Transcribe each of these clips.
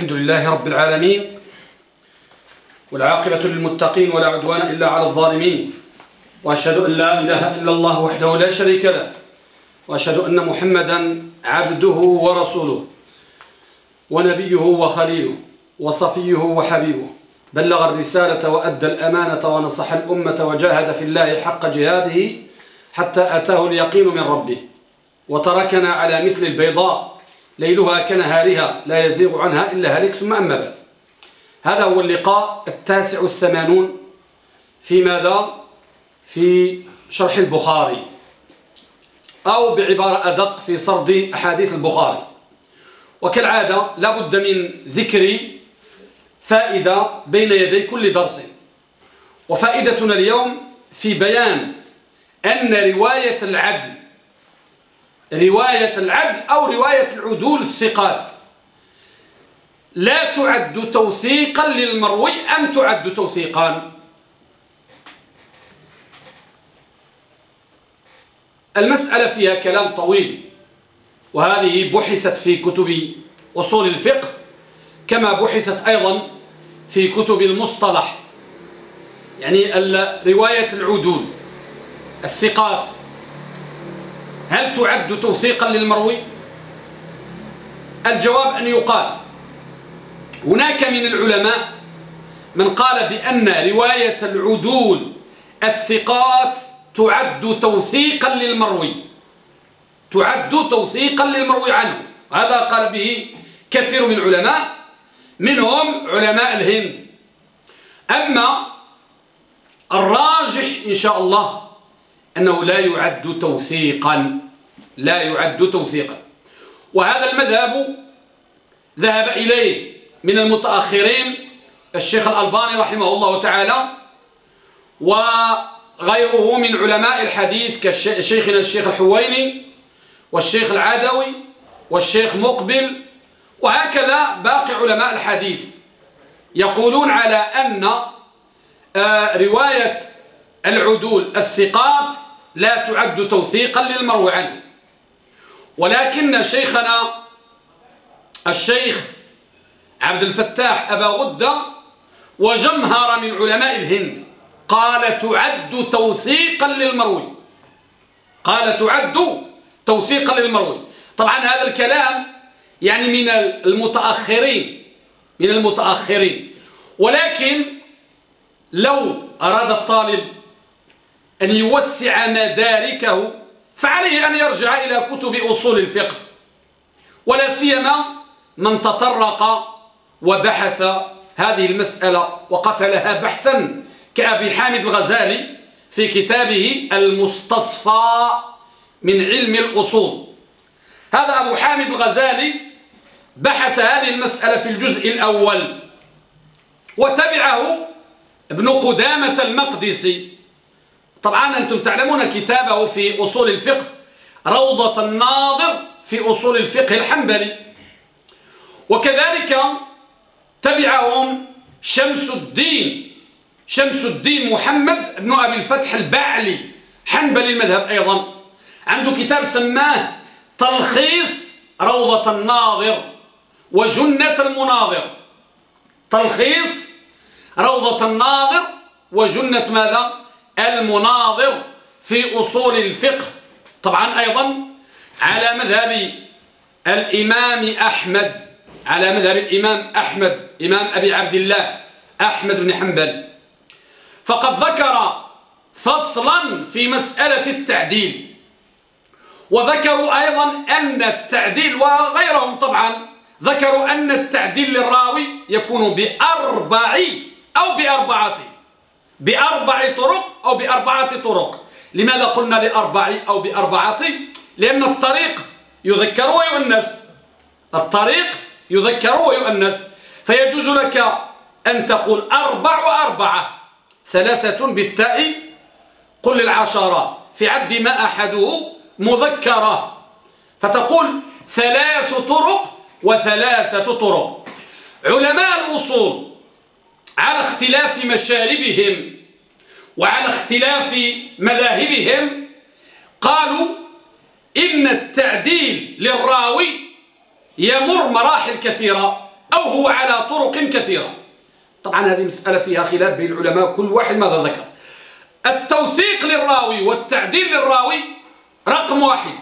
الحمد لله رب العالمين والعاقبة للمتقين ولا عدوان إلا على الظالمين وأشهد أن لا إله إلا الله وحده لا شريك له وأشهد أن محمدا عبده ورسوله ونبيه وخليله وصفيه وحبيبه بلغ الرسالة وأدى الأمانة ونصح الأمة وجاهد في الله حق جهاده حتى أتاه اليقين من ربه وتركنا على مثل البيضاء ليلها كنهارها لا يزيغ عنها إلا هلك ثم أما بعد. هذا هو اللقاء التاسع الثمانون في ماذا؟ في شرح البخاري أو بعبارة أدق في سرد أحاديث البخاري. وكالعادة لا بد من ذكر فائدة بين يدي كل درس. وفائدتنا اليوم في بيان أن رواية العدل رواية العدل أو رواية العدول الثقات. لا تعد توثيقا للمروي أم تعد توثيقا؟ المسألة فيها كلام طويل وهذه بحثت في كتب أصول الفقه كما بحثت أيضا في كتب المصطلح يعني رواية العدول الثقات. هل تعد توثيقا للمروي؟ الجواب أن يقال. هناك من العلماء من قال بأن رواية العدول الثقات تعد توثيقا للمروي. تعد توثيقا للمروي عنه. هذا قال به كثير من العلماء منهم علماء الهند. أما الراجح إن شاء الله أنه لا يعد توثيقا لا يعد توثيقا. وهذا المذهب ذهب إليه من المتأخرين الشيخ الألباني رحمه الله تعالى وغيره من علماء الحديث كشيخنا الشيخ الحويني والشيخ العدوي والشيخ مقبل وهكذا باقي علماء الحديث. يقولون على أن آه، رواية العدول الثقات لا تعد توثيقا للمروي عنه ولكن شيخنا الشيخ عبد الفتاح أبا غدة وجمهر من علماء الهند قال تعد توثيقا للمروي. قال تعد توثيقا للمروي. طبعا هذا الكلام يعني من المتأخرين من المتأخرين. ولكن لو أراد الطالب أن يوسع مداركه فعليه أن يرجع إلى كتب أصول الفقه. ولا سيما من تطرق وبحث هذه المسألة وقتلها بحثا كأبي حامد الغزالي في كتابه المستصفى من علم الأصول. هذا أبو حامد الغزالي بحث هذه المسألة في الجزء الأول وتبعه ابن قدامة المقدسي. طبعا أنتم تعلمون كتابه في أصول الفقه. روضة الناظر في أصول الفقه الحنبلي. وكذلك تبعهم شمس الدين شمس الدين محمد بن أبي الفتح البعلي حنبلي المذهب أيضا. عنده كتاب سماه تلخيص روضة الناظر وجنة المناظر. تلخيص روضة الناظر وجنة ماذا؟ المناظر في أصول الفقه. طبعا أيضا على مذهب الإمام أحمد على مذهب الإمام أحمد إمام أبي عبد الله أحمد بن حنبل. فقد ذكر فصلا في مسألة التعديل. وذكروا أيضا أن التعديل وغيرهم طبعا ذكروا أن التعديل للراوي يكون بأربع أو بأربعة. بأربع طرق أو بأربعة طرق. لماذا قلنا بأربع أو بأربعة؟ لأن الطريق يذكر ويؤنث. الطريق يذكر ويؤنث. فيجوز لك أن تقول أربع وأربعة. ثلاثة بالتاء. قل العشرة في عد ما أحده مذكرة. فتقول ثلاث طرق وثلاثة طرق. علماء الأصول على اختلاف مشاربهم وعلى اختلاف مذاهبهم قالوا إن التعديل للراوي يمر مراحل كثيرة أو هو على طرق كثيرة. طبعا هذه مسألة فيها خلاف بين العلماء كل واحد ماذا ذكر. التوثيق للراوي والتعديل للراوي رقم واحد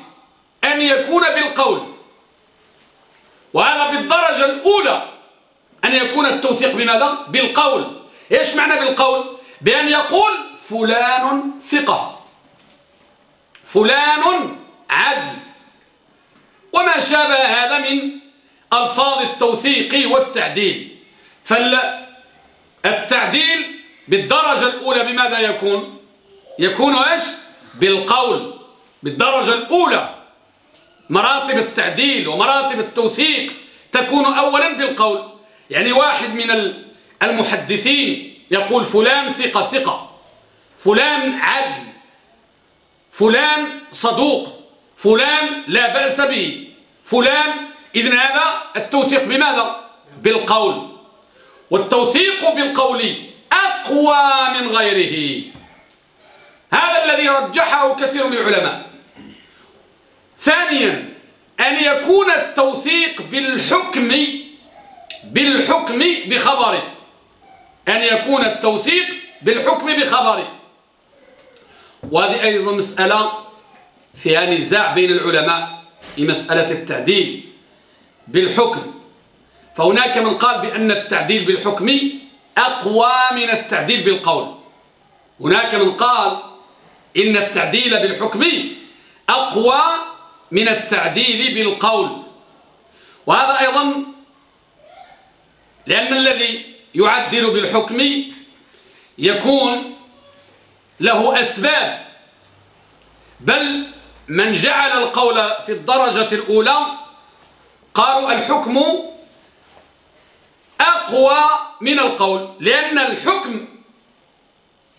أن يكون بالقول. وهذا بالدرجة الأولى أن يكون التوثيق بماذا؟ بالقول إيش معنى بالقول؟ بأن يقول فلان ثقة فلان عدل وما شابه هذا من ألفاظ التوثيق والتعديل فالتعديل بالدرجة الأولى بماذا يكون؟ يكون إيش؟ بالقول بالدرجة الأولى مراتب التعديل ومراتب التوثيق تكون أولا بالقول يعني واحد من المحدثين يقول فلان ثقة ثقة. فلان عدل. فلان صدوق. فلان لا بأس به. فلان إذن هذا التوثيق بماذا؟ بالقول. والتوثيق بالقول أقوى من غيره. هذا الذي رجحه كثير من العلماء. ثانيا أن يكون التوثيق بالحكم بالحكم بخبره. أن يكون التوثيق بالحكم بخبره. وهذه أيضا مسألة فيها نزاع بين العلماء في مسألة التعديل بالحكم. فهناك من قال بأن التعديل بالحكم أقوى من التعديل بالقول. هناك من قال إن التعديل بالحكم أقوى من التعديل بالقول. وهذا أيضا لأن الذي يعدل بالحكم يكون له أسباب. بل من جعل القول في الدرجة الأولى قالوا الحكم أقوى من القول لأن الحكم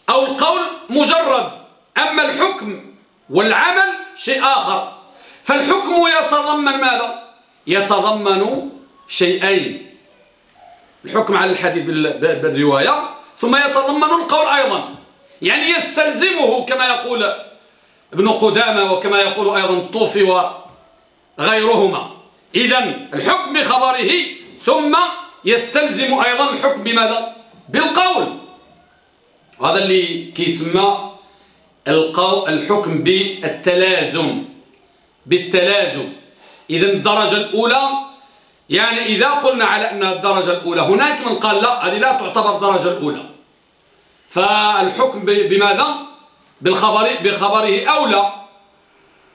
أو القول مجرد أما الحكم والعمل شيء آخر. فالحكم يتضمن ماذا؟ يتضمن شيئين. الحكم على الحديث بالرواية ثم يتضمن القول أيضا. يعني يستلزمه كما يقول ابن قدامة وكما يقول أيضا الطوفي وغيرهما. إذا الحكم بخبره ثم يستلزم أيضا الحكم بماذا بالقول. وهذا اللي كيسمى الحكم بالتلازم. بالتلازم. إذا الدرجة الأولى يعني إذا قلنا على أن الدرجة الأولى هناك من قال لا هذه لا تعتبر الدرجة الأولى. فالحكم بماذا؟ بالخبر بخبره أولى.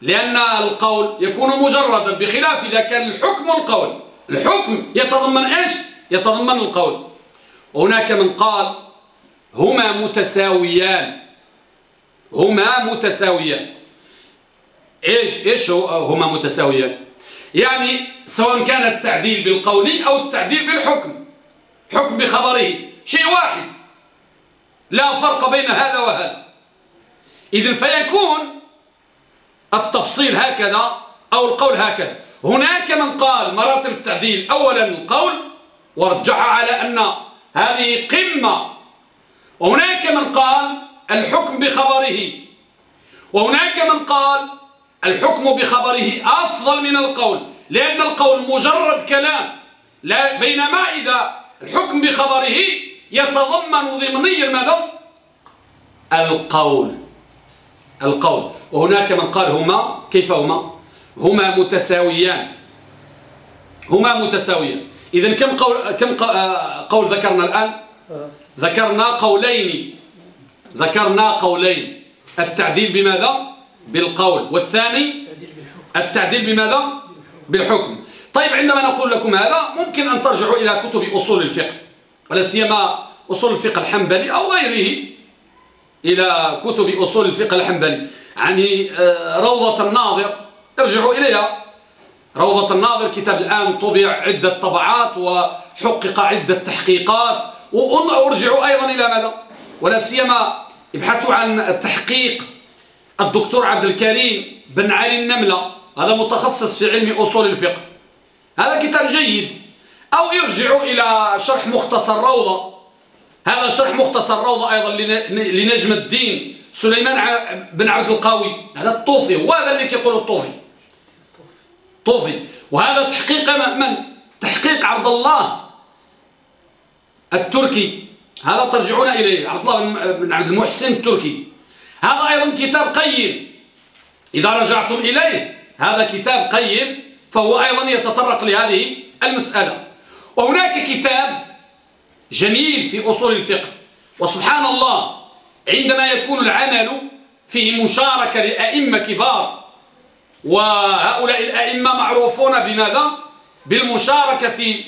لأن القول يكون مجردا بخلاف إذا كان الحكم القول. الحكم يتضمن إيش؟ يتضمن القول. وهناك من قال هما متساويان. هما متساويان. إيش؟ إيش هما متساويان؟ يعني سواء كان التعديل بالقول أو التعديل بالحكم حكم بخبره شيء واحد. لا فرق بين هذا وهذا. إذن فيكون التفصيل هكذا أو القول هكذا. هناك من قال مراتب التعديل أولا القول ورجح على أن هذه قمة. وهناك من قال الحكم بخبره. وهناك من قال الحكم بخبره أفضل من القول لأن القول مجرد كلام. لا بينما إذا الحكم بخبره يتضمن ضمنيا ماذا القول. القول. وهناك من قال هما كيف هما؟ هما متساويان. هما متساويان. إذا كم قول كم آه، قول ذكرنا الآن؟ ذكرنا قولين. ذكرنا قولين. التعديل بماذا؟ بالقول. والثاني التعديل بماذا؟ بالحكم. طيب عندما نقول لكم هذا ممكن أن ترجعوا إلى كتب أصول الفقه ولا سيما أصول الفقه الحنبلي أو غيره. إلى كتب أصول الفقه الحنبلي. يعني آه، روضة الناظر ارجعوا إليها. روضة الناظر كتاب الآن طبع عدة طبعات وحقق عدة تحقيقات. وارجعوا أيضا إلى ماذا؟ ولا سيما ابحثوا عن التحقيق الدكتور عبد الكريم بن علي النملة هذا متخصص في علم أصول الفقه. هذا كتاب جيد. أو يرجعوا إلى شرح مختصر روضة. هذا شرح مختصر روضة أيضا لنجم الدين سليمان بن عبد القوي هذا الطوفي وهذا اللي كيقول الطوفي. طوفي. وهذا تحقيق من؟ تحقيق عبد الله التركي. هذا ترجعون إليه عبد الله بن عبد المحسن التركي. هذا أيضا كتاب قيم إذا رجعتم إليه هذا كتاب قيم فهو أيضا يتطرق لهذه المسألة وهناك كتاب جميل في أصول الفقه وسبحان الله عندما يكون العمل فيه مشاركة لأئمة كبار وهؤلاء الأئمة معروفون بماذا؟ بالمشاركة في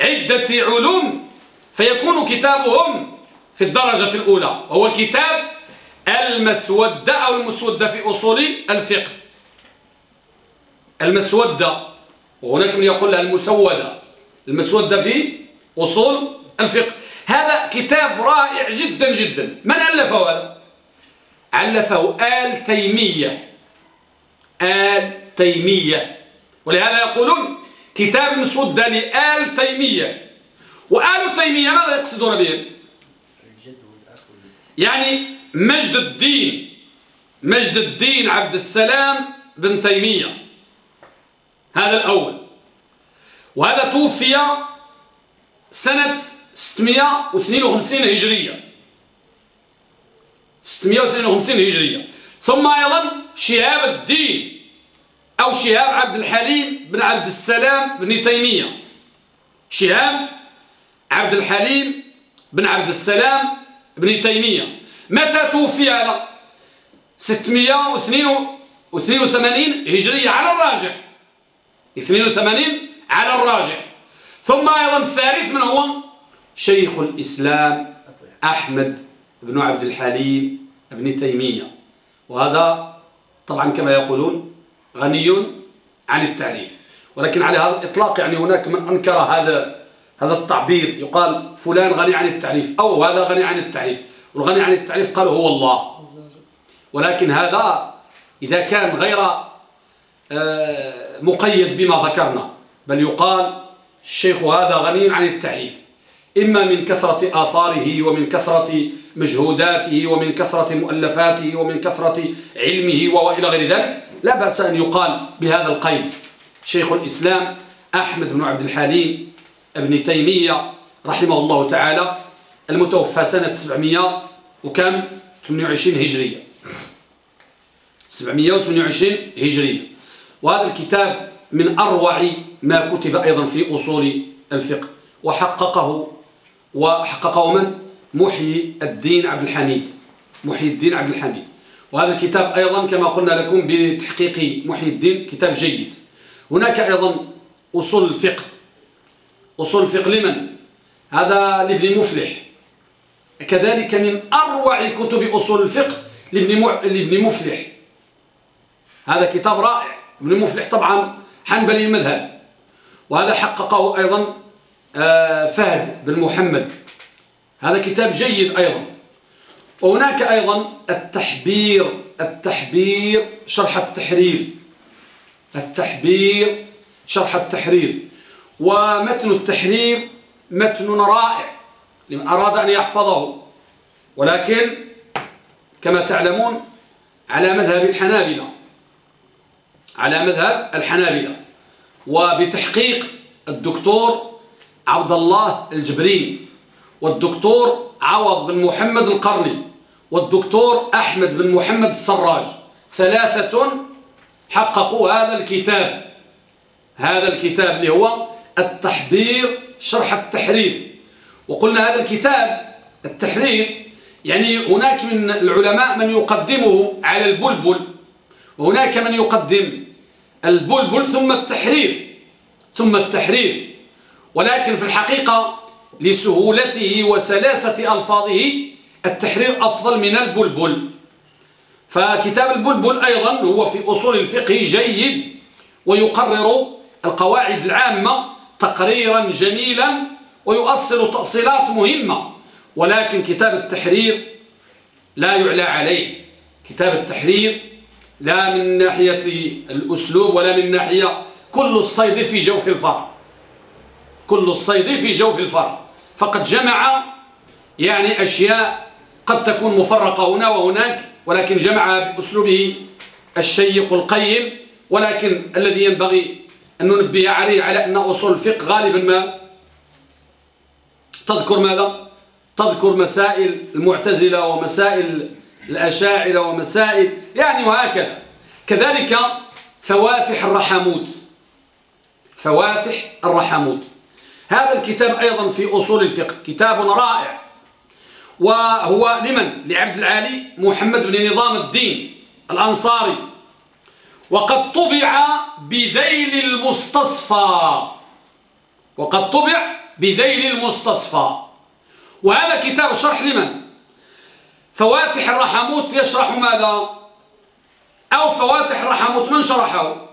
عدة علوم فيكون كتابهم في الدرجة الأولى وهو كتاب المسودة أو المسودة في أصول الفقه. المسودة وهناك من يقول لها المسودة المسودة في أصول الفقه. هذا كتاب رائع جدا جدا. من ألفه هذا؟ ألفه آل تيمية. آل تيمية. ولهذا يقولون كتاب مسودة لآل تيمية. وآل تيمية ماذا يقصدون بهم؟ يعني مجد الدين مجد الدين عبد السلام بن تيمية. هذا الأول. وهذا توفي سنة 652 هجرية. 652 هجرية. ثم أيضا شهاب الدين أو شهاب عبد الحليم بن عبد السلام بن تيمية. شهاب عبد الحليم بن عبد السلام بن تيمية. متى توفي هذا 682 هجرية على الراجح. 82 على الراجح. ثم أيضا الثالث من هو؟ شيخ الإسلام أحمد بن عبد الحليم بن تيمية. وهذا طبعا كما يقولون غني عن التعريف. ولكن على هذا الإطلاق يعني هناك من أنكر هذا هذا التعبير. يقال فلان غني عن التعريف أو هذا غني عن التعريف. والغني عن التعريف قال هو الله. ولكن هذا إذا كان غير آه، مقيد بما ذكرنا بل يقال الشيخ هذا غني عن التعريف. إما من كثرة آثاره ومن كثرة مجهوداته ومن كثرة مؤلفاته ومن كثرة علمه وإلى غير ذلك لا بأس أن يقال بهذا القيد. شيخ الإسلام أحمد بن عبد الحليم ابن تيمية رحمه الله تعالى المتوفى سنة 700 وكم؟ 28 هجرية. 728 هجرية. وهذا الكتاب من أروع ما كتب أيضا في أصول الفقه. وحققه وحققه من؟ محيي الدين عبد الحميد. محيي الدين عبد الحميد. وهذا الكتاب أيضا كما قلنا لكم بتحقيق محيي الدين كتاب جيد. هناك أيضا أصول الفقه. أصول الفقه لمن؟ هذا لابن مفلح. كذلك من أروع كتب أصول الفقه لابن مفلح. هذا كتاب رائع. ابن مفلح طبعا حنبلي المذهب. وهذا حققه أيضا آه، فهد بن محمد. هذا كتاب جيد أيضا. وهناك أيضا التحبير التحبير شرح التحرير. التحبير شرح التحرير. ومتن التحرير متن رائع. لمن أراد أن يحفظه. ولكن كما تعلمون على مذهب الحنابلة على مذهب الحنابلة. وبتحقيق الدكتور عبد الله الجبريني والدكتور عوض بن محمد القرني والدكتور أحمد بن محمد السراج. ثلاثة حققوا هذا الكتاب. هذا الكتاب اللي هو التحبير شرح التحرير. وقلنا هذا الكتاب التحرير يعني هناك من العلماء من يقدمه على البلبل وهناك من يقدم البلبل ثم التحرير ثم التحرير. ولكن في الحقيقة لسهولته وسلاسة ألفاظه التحرير أفضل من البلبل. فكتاب البلبل أيضا هو في أصول الفقه جيد ويقرر القواعد العامة تقريرا جميلا ويؤصل تأصيلات مهمة. ولكن كتاب التحرير لا يعلى عليه. كتاب التحرير لا من ناحية الأسلوب ولا من ناحية كل الصيد في جوف الفرع. كل الصيد في جوف الفرع. فقد جمع يعني أشياء قد تكون مفرقة هنا وهناك ولكن جمع بأسلوبه الشيق القيم. ولكن الذي ينبغي أن ننبه عليه على أن أصول الفقه غالبا ما تذكر ماذا؟ تذكر مسائل المعتزلة ومسائل الأشاعرة ومسائل يعني وهكذا. كذلك فواتح الرحموت. فواتح الرحموت. هذا الكتاب أيضا في أصول الفقه كتاب رائع. وهو لمن؟ لعبد العالي محمد بن نظام الدين الأنصاري. وقد طبع بذيل المستصفى. وقد طبع بذيل المستصفى وهذا كتاب شرح لمن؟ فواتح الرحموت يشرح ماذا؟ أو فواتح الرحموت من شرحه؟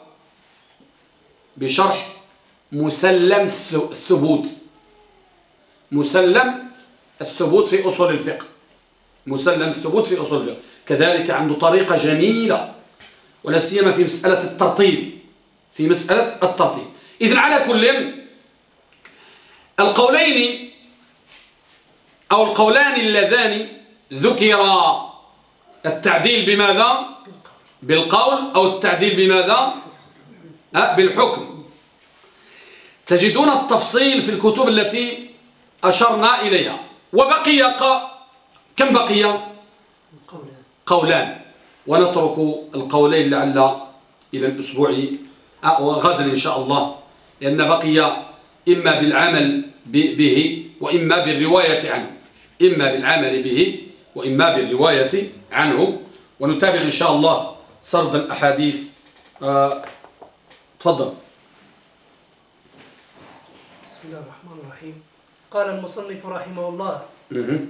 بشرح مسلم الثبوت مسلم الثبوت في أصول الفقه مسلم الثبوت في أصول الفقه كذلك عنده طريقة جميلة ولا سيما في مسألة الترتيب في مسألة الترتيب إذن على كل القولين أو القولان اللذان ذكر التعديل بماذا؟ بالقول أو التعديل بماذا؟ بالحكم. تجدون التفصيل في الكتب التي أشرنا إليها. وبقي كم بقي؟ قولان. ونترك القولين لعل إلى الأسبوع آه، غدا إن شاء الله لأن بقي إما بالعمل به وإما بالرواية عنه. إما بالعمل به وإما بالرواية عنه. ونتابع إن شاء الله سرد الأحاديث. آه، تفضل. بسم الله الرحمن الرحيم. قال المصنف رحمه الله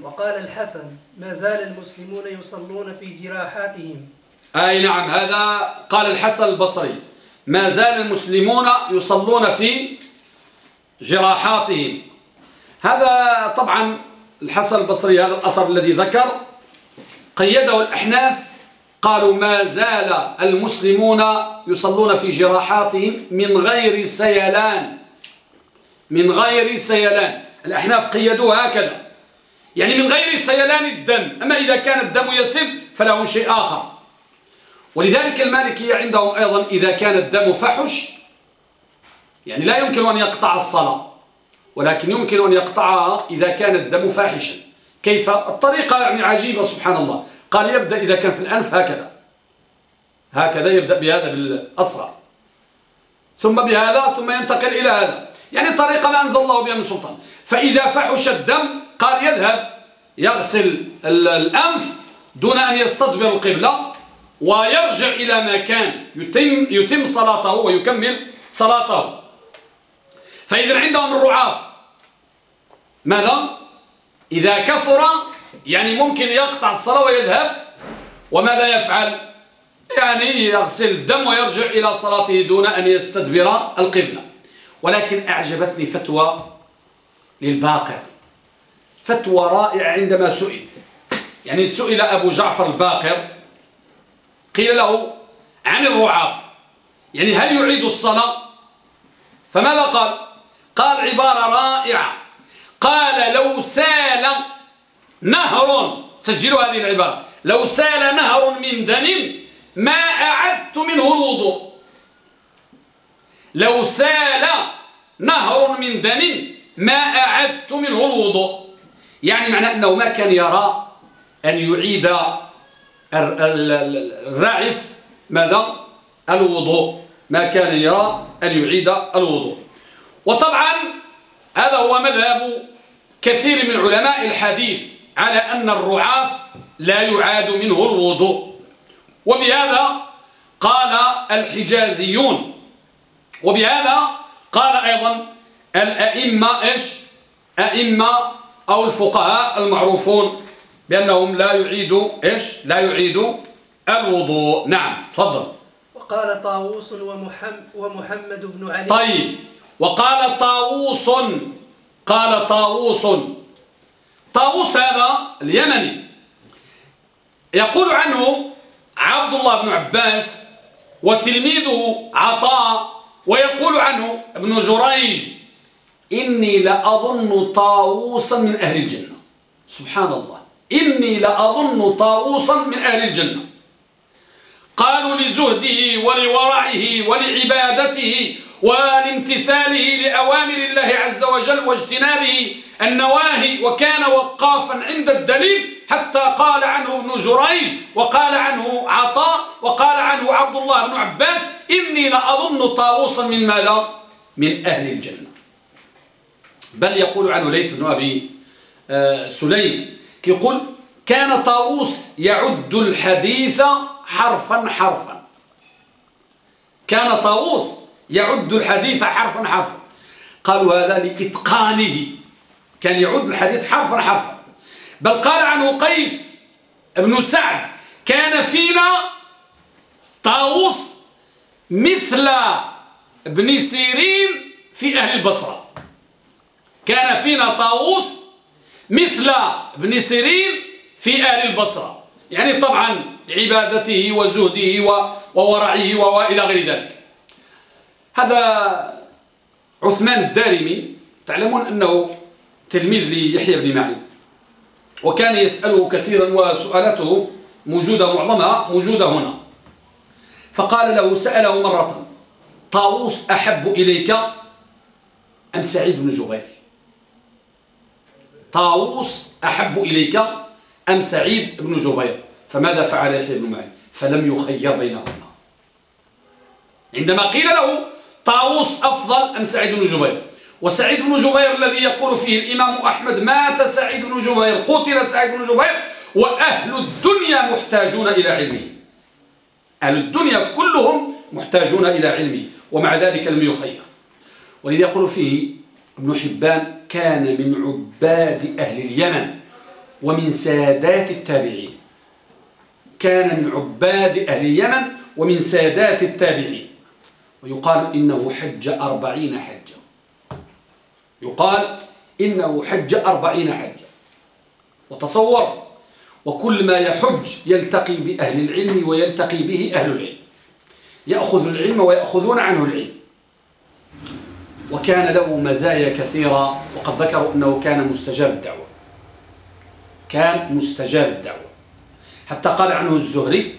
وقال الحسن ما زال المسلمون يصلون في جراحاتهم. أي نعم هذا قال الحسن البصري. ما زال المسلمون يصلون في جراحاتهم. هذا طبعا الحسن البصري هذا الأثر الذي ذكر. قيده الأحناف قالوا ما زال المسلمون يصلون في جراحاتهم من غير سيلان. من غير سيلان. الأحناف قيدوه هكذا. يعني من غير سيلان الدم. أما إذا كان الدم يسل فله شيء آخر. ولذلك المالكية عندهم أيضا إذا كان الدم فحش يعني لا يمكن أن يقطع الصلاة ولكن يمكن أن يقطعها إذا كان الدم فاحشا. كيف؟ الطريقة يعني عجيبة سبحان الله. قال يبدأ إذا كان في الأنف هكذا. هكذا يبدأ بهذا بالأصغر ثم بهذا ثم ينتقل إلى هذا. يعني طريقة ما أنزل الله بها من سلطان. فإذا فحش الدم قال يذهب يغسل الأنف دون أن يستدبر القبلة ويرجع إلى ما كان. يتم, يتم صلاته ويكمل صلاته. فإذا عندهم الرعاف ماذا؟ إذا كثر يعني ممكن يقطع الصلاة ويذهب وماذا يفعل؟ يعني يغسل الدم ويرجع إلى صلاته دون أن يستدبر القبلة. ولكن أعجبتني فتوى للباقر. فتوى رائعة عندما سئل. يعني سئل أبو جعفر الباقر قيل له عن الرعاف يعني هل يعيد الصلاة؟ فماذا قال؟ قال عبارة رائعة. قال لو سال نهر سجلوا هذه العبارة. لو سال نهر من دم ما أعدت منه الوضوء. لو سال نهر من دم ما أعدت منه الوضوء. يعني معنى أنه ما كان يرى أن يعيد الراعف ماذا؟ الوضوء. ما كان يرى أن يعيد الوضوء. وطبعا هذا هو مذهب كثير من علماء الحديث على أن الرعاف لا يعاد منه الوضوء. وبهذا قال الحجازيون. وبهذا قال أيضا الأئمة إيش؟ أئمة أو الفقهاء المعروفون بأنهم لا يعيدوا إيش؟ لا يعيدوا الوضوء. نعم تفضل. وقال طاووس ومحمد, ومحمد بن علي. طيب وقال طاووس قال طاووس. طاووس هذا اليمني. يقول عنه عبد الله بن عباس وتلميذه عطاء ويقول عنه ابن جريج إني لأظن طاووسا من أهل الجنة. سبحان الله. إني لأظن طاووسا من أهل الجنة. قالوا لزهده ولورعه ولعبادته ولامتثاله لأوامر الله عز وجل واجتنابه النواهي وكان وقافا عند الدليل حتى قال عنه ابن جريج وقال عنه عطاء وقال عنه عبد الله بن عباس إني لأظن طاووسا من ماذا؟ من أهل الجنة بل يقول عنه ليث بن أبي آه، سليم يقول كان طاووس يعد الحديث حرفا حرفا. كان طاووس يعد الحديث حرفا حرفا. قالوا هذا لإتقانه. كان يعد الحديث حرفا حرفا. بل قال عنه قيس بن سعد كان فينا طاووس مثل ابن سيرين في أهل البصرة. كان فينا طاووس مثل ابن سيرين في أهل البصرة. يعني طبعا عبادته وزهده وورعه وإلى غير ذلك. هذا عثمان الدارمي تعلمون أنه تلميذ ليحيى بن معين. وكان يسأله كثيرا وسؤالته موجودة معظمها موجودة هنا. فقال له سأله مرة طاووس أحب إليك أم سعيد بن جبير؟ طاووس أحب إليك أم سعيد بن جبير؟ فماذا فعل يحيى بن معين؟ فلم يخير بينهما. عندما قيل له طاووس أفضل أم سعيد بن جبير؟ وسعيد بن جبير الذي يقول فيه الإمام أحمد مات سعيد بن جبير قتل سعيد بن جبير وأهل الدنيا محتاجون إلى علمه. أهل الدنيا كلهم محتاجون إلى علمه ومع ذلك لم يخير. ولذا يقول فيه ابن حبان كان من عباد أهل اليمن ومن سادات التابعين. كان من عباد أهل اليمن ومن سادات التابعين. ويقال إنه حج أربعين حجة. يقال إنه حج أربعين حجة. وتصور وكل ما يحج يلتقي بأهل العلم ويلتقي به أهل العلم. يأخذ العلم ويأخذون عنه العلم. وكان له مزايا كثيرة وقد ذكروا أنه كان مستجاب الدعوة. كان مستجاب الدعوة. حتى قال عنه الزهري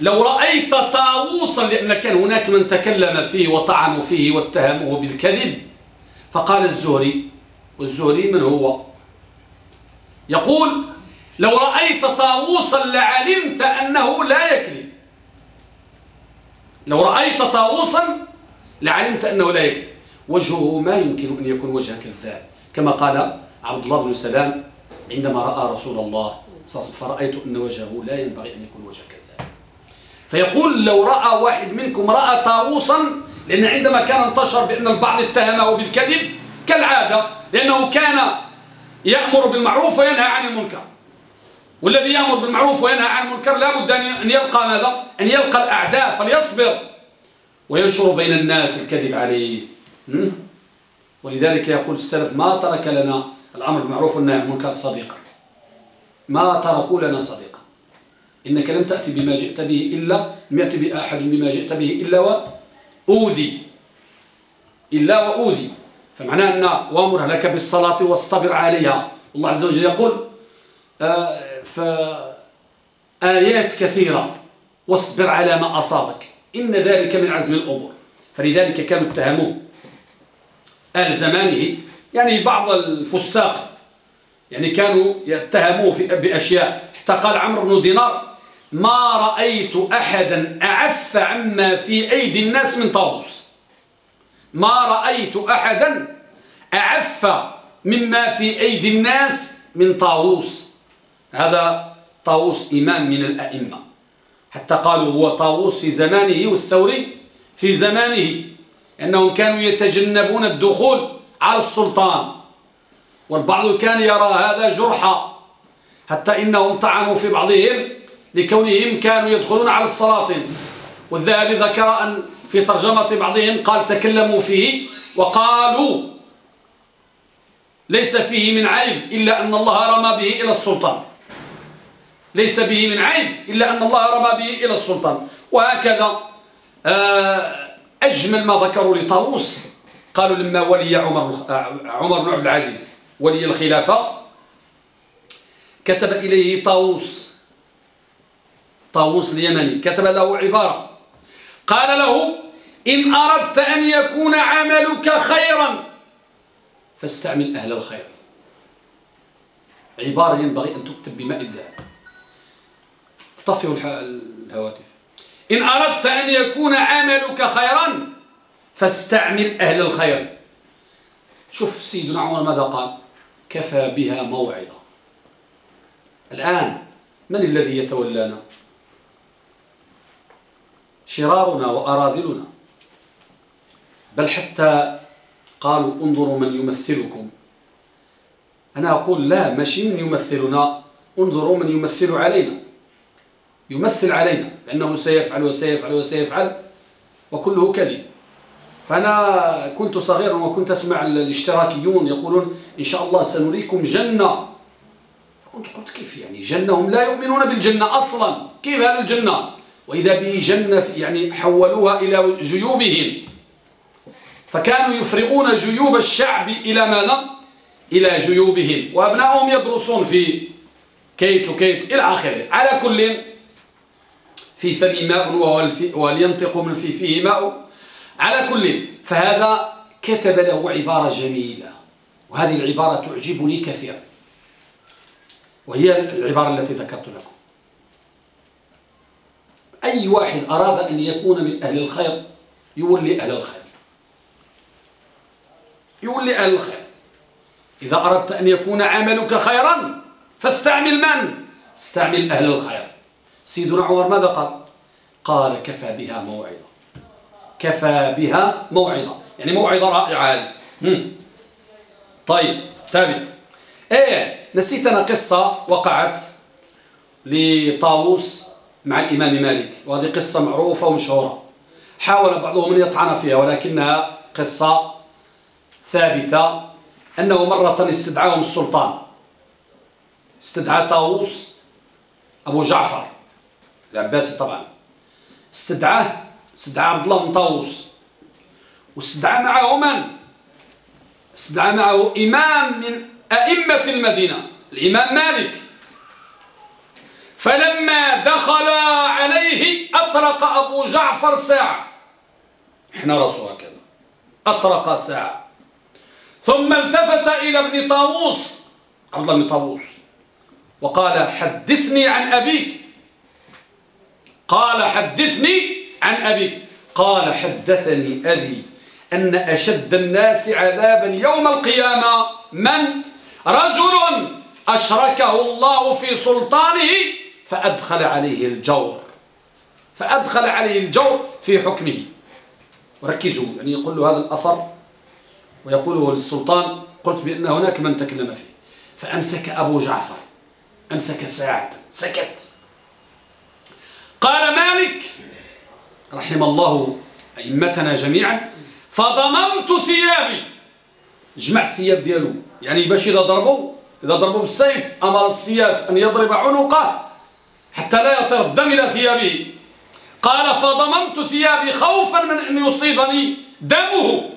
لو رأيت طاووسا لأن كان هناك من تكلم فيه وطعنوا فيه واتهموه بالكذب. فقال الزهري والزهري من هو؟ يقول لو رأيت طاووسا لعلمت أنه لا يكذب. لو رأيت طاووسا لعلمت أنه لا يكذب. وجهه ما يمكن أن يكون وجه كذاب. كما قال عبد الله بن سلام عندما رأى رسول الله فرأيت أن وجهه لا ينبغي أن يكون وجه كذاب. فيقول لو رأى واحد منكم رأى طاووسا لأن عندما كان انتشر بأن البعض اتهمه بالكذب كالعادة لأنه كان يأمر بالمعروف وينهى عن المنكر. والذي يأمر بالمعروف وينهى عن المنكر لا بد أن يلقى ماذا؟ أن يلقى الأعداء فليصبر وينشر بين الناس الكذب عليه. ولذلك يقول السلف ما ترك لنا الأمر بالمعروف والنهي عن المنكر صديقا. ما تركوا لنا صديقا. إنك لم تأتي بما جئت به إلا لم يأتي بأحد بما جئت به إلا وأوذي إلا وأوذي فمعناه أن وامر لك بالصلاة واصطبر عليها. الله عز وجل يقول آه فآيات كثيرة. واصبر على ما أصابك. إن ذلك من عزم الأمور. فلذلك كانوا اتهموه. أهل زمانه يعني بعض الفساق يعني كانوا يتهموه بأشياء. حتى قال عمرو بن دينار ما رأيت أحدا أعف عما في أيدي الناس من طاووس. ما رأيت أحدا أعف مما في أيدي الناس من طاووس. هذا طاووس إمام من الأئمة. حتى قالوا هو طاووس في زمانه والثوري في زمانه أنهم كانوا يتجنبون الدخول على السلطان. والبعض كان يرى هذا جرحا حتى إنهم طعنوا في بعضهم لكونهم كانوا يدخلون على السلاطين والذهبي ذكر أن في ترجمة بعضهم قال تكلموا فيه وقالوا ليس فيه من عيب إلا أن الله رمى به إلى السلطان. ليس به من عيب إلا أن الله رمى به إلى السلطان. وهكذا آه، أجمل ما ذكروا لطاووس قالوا لما ولي عمر عمر بن عبد العزيز. ولي الخلافة كتب إليه طاووس طاووس اليمني كتب له عبارة قال له إن أردت أن يكون عملك خيرا فاستعمل أهل الخير. عبارة ينبغي أن تكتب بماء الذهب. طفئوا الهواتف. إن أردت أن يكون عملك خيرا فاستعمل أهل الخير. شوف سيدنا عمر ماذا قال. كفى بها موعظة. الآن من الذي يتولانا؟ شرارنا وأراذلنا. بل حتى قالوا انظروا من يمثلكم. أنا أقول لا ماشي من يمثلنا؟ انظروا من يمثل علينا. يمثل علينا بأنه سيفعل وسيفعل وسيفعل وكله كذب. فأنا كنت صغيرا وكنت أسمع الاشتراكيون يقولون إن شاء الله سنريكم جنة. كنت قلت كيف يعني جنة هم لا يؤمنون بالجنة أصلا؟ كيف هذا الجنة؟ وإذا به جنة يعني حولوها إلى جيوبهم. فكانوا يفرغون جيوب الشعب إلى ماذا؟ إلى جيوبهم. وأبنائهم يدرسون في كيت وكيت إلى آخره. على كل في فم ماء ولينطق من في فيه ماء. على كل فهذا كتب له عبارة جميلة وهذه العبارة تعجبني كثيرا. وهي العبارة التي ذكرت لكم. أي واحد أراد أن يكون من أهل الخير يولي أهل الخير. يولي أهل الخير. إذا أردت أن يكون عملك خيرا فاستعمل من؟ استعمل أهل الخير. سيدنا عمر ماذا قال؟ قال كفى بها موعظة. كفى بها موعظة. يعني موعظة رائعة طيب تابع. إيه نسيت أنا قصة وقعت لطاووس مع الإمام مالك وهذه قصة معروفة ومشهورة. حاول بعضهم أن يطعن فيها ولكنها قصة ثابتة. أنه مرة استدعاهم السلطان. استدعى طاووس أبو جعفر. العباسي طبعا. استدعاه استدعى عبد الله بن طاووس واستدعى معه من؟ استدعى معه إمام من أئمة المدينة الإمام مالك. فلما دخل عليه أطرق أبو جعفر ساعة. إحنا رسول هكذا. أطرق ساعة. ثم التفت إلى ابن طاووس. عبد الله بن طاووس. وقال حدثني عن أبيك. قال حدثني عن أبيك قال حدثني أبي أن أشد الناس عذابا يوم القيامة من؟ رجل أشركه الله في سلطانه فأدخل عليه الجور فأدخل عليه الجور في حكمه. وركزوا يعني يقول له هذا الأثر ويقوله للسلطان قلت بأن هناك من تكلم فيه. فأمسك أبو جعفر أمسك ساعة سكت. قال مالك رحم الله أئمتنا جميعا. فضممت ثيابي. جمع الثياب ديالو. يعني باش إذا ضربوا إذا ضربوا بالسيف أمر السياف أن يضرب عنقه حتى لا يطير الدم إلى ثيابه. قال فضممت ثيابي خوفا من أن يصيبني دمه.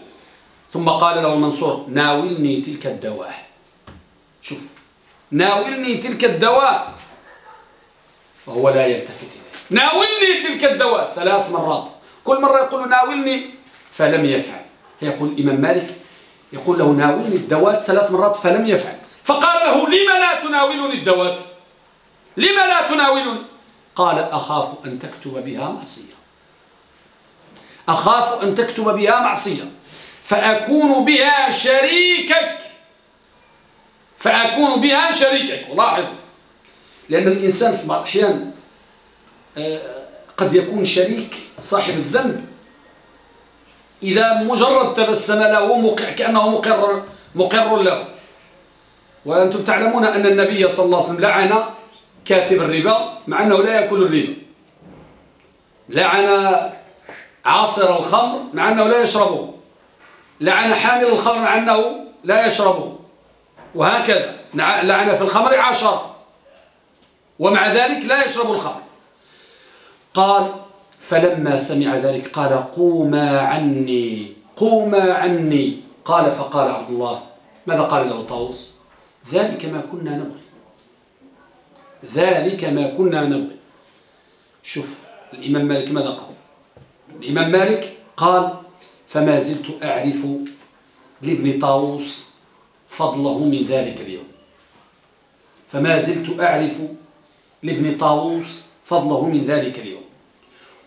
ثم قال له المنصور ناولني تلك الدواء. شوف ناولني تلك الدواء. وهو لا يلتفت ناولني تلك الدواء ثلاث مرات. كل مرة يقول ناولني فلم يفعل. فيقول الإمام مالك يقول له ناولني الدواء ثلاث مرات فلم يفعل. فقال له لما لا تناولني الدواء؟ لما لا تناولني؟ قال أخاف أن تكتب بها معصية. أخاف أن تكتب بها معصية. فأكون بها شريكك. فأكون بها شريكك. ولاحظ لأن الإنسان في بعض الأحيان قد يكون شريك صاحب الذنب. إذا مجرد تبسم له كأنه مقر, مقر له. وأنتم تعلمون أن النبي صلى الله عليه وسلم لعن كاتب الربا مع أنه لا يأكل الربا. لعن عاصر الخمر مع أنه لا يشربه. لعن حامل الخمر مع أنه لا يشربه. وهكذا لعن في الخمر عشر. ومع ذلك لا يشرب الخمر. قال فلما سمع ذلك قال قوما عني قوما عني. قال فقال عبد الله ماذا قال له طاووس؟ ذلك ما كنا نبغي ذلك ما كنا نبغي. شوف الإمام مالك ماذا قال؟ الإمام مالك قال فما زلت أعرف لابن طاووس فضله من ذلك اليوم. فما زلت أعرف لابن طاووس فضله من ذلك اليوم.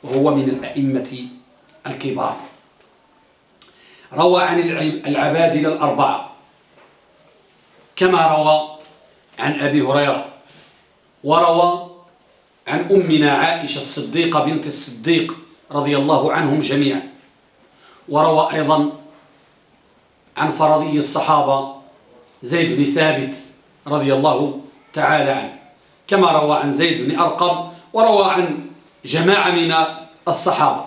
وهو من الأئمة الكبار. روى عن العبادلة الأربعة. كما روى عن أبي هريرة وروى عن أمنا عائشة الصديقة بنت الصديق رضي الله عنهم جميعا. وروى أيضا عن فرضي الصحابة زيد بن ثابت رضي الله تعالى عنه. كما روى عن زيد بن أرقم وروى عن جماعة من الصحابة.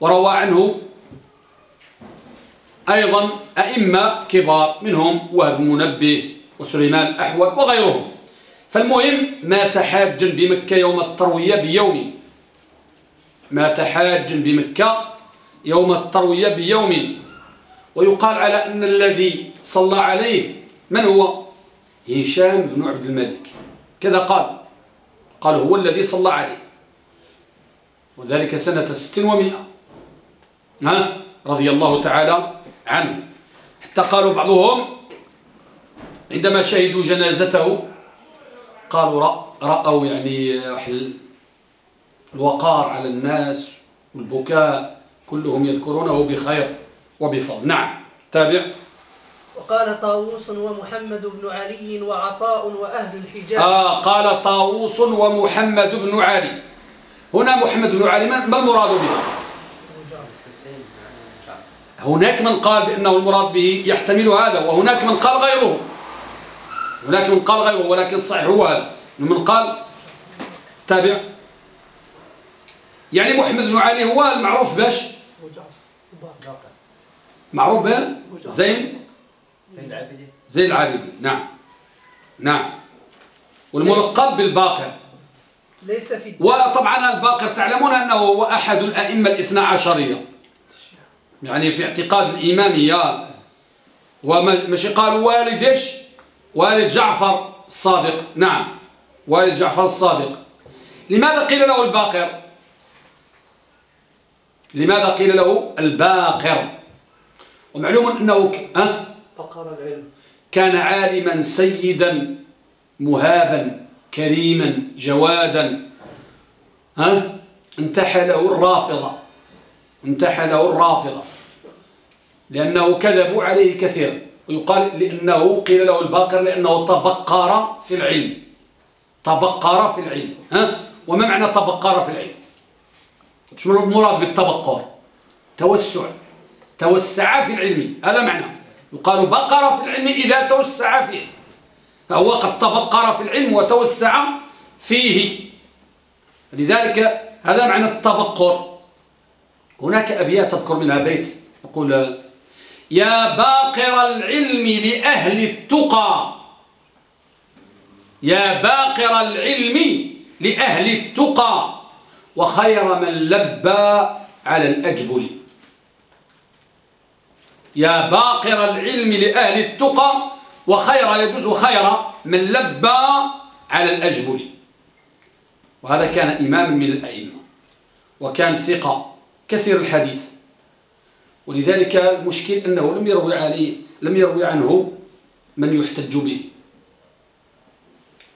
وروى عنه أيضا أئمة كبار منهم وهب منبه وسليمان الأحول وغيرهم. فالمهم مات حاجا بمكة يوم التروية بيوم. مات حاجا بمكة يوم التروية بيوم. ويقال على أن الذي صلى عليه من هو؟ هشام بن عبد الملك. كذا قال. قال هو الذي صلى عليه. وذلك سنة ست ومئة. ها؟ رضي الله تعالى عنه. حتى قالوا بعضهم عندما شهدوا جنازته قالوا رأوا يعني الوقار على الناس والبكاء كلهم يذكرونه بخير وبفضل. نعم. تابع. وقال طاووس ومحمد بن علي وعطاء وأهل الحجاز. آه قال طاووس ومحمد بن علي. هنا محمد بن علي ما المراد به؟ هناك من قال بأنه المراد به يحتمل هذا وهناك من قال غيره. هناك من قال غيره ولكن الصحيح هو هذا. من قال تابع. يعني محمد بن علي هو المعروف باش؟ معروف به زين؟ زين العابدين نعم. نعم. والملقب بالباقر. ليس في وطبعا الباقر تعلمون أنه هو أحد الأئمة الاثنى عشرية. يعني في اعتقاد الإمامية ومش قالوا والدش والد جعفر الصادق. نعم والد جعفر الصادق. لماذا قيل له الباقر؟ لماذا قيل له الباقر؟ ومعلوم أنه أه؟ كان عالما سيدا مهابا. كريما جوادا. ها؟ انتحله الرافضة. انتحله الرافضة. لأنه كذبوا عليه كثيرا ويقال لأنه قيل له الباقر لأنه تبقر في العلم. تبقر في العلم. ها؟ وما معنى تبقر في العلم؟ شنو المراد بالتبقر؟ توسع. توسع في العلم. هذا معنى. يقال بقر في العلم إذا توسع فيه. فهو قد تبقر في العلم وتوسع فيه. لذلك هذا معنى التبقر. هناك أبيات تذكر منها بيت. يقول يا باقر العلم لأهل التقى. يا باقر العلم لأهل التقى. وخير من لبى على الأجبل. يا باقر العلم لأهل التقى وخير يجوز خير من لبى على الأجبل. وهذا كان إمام من الأئمة وكان ثقة كثير الحديث. ولذلك المشكل أنه لم يروي عليه لم يروي عنه من يحتج به.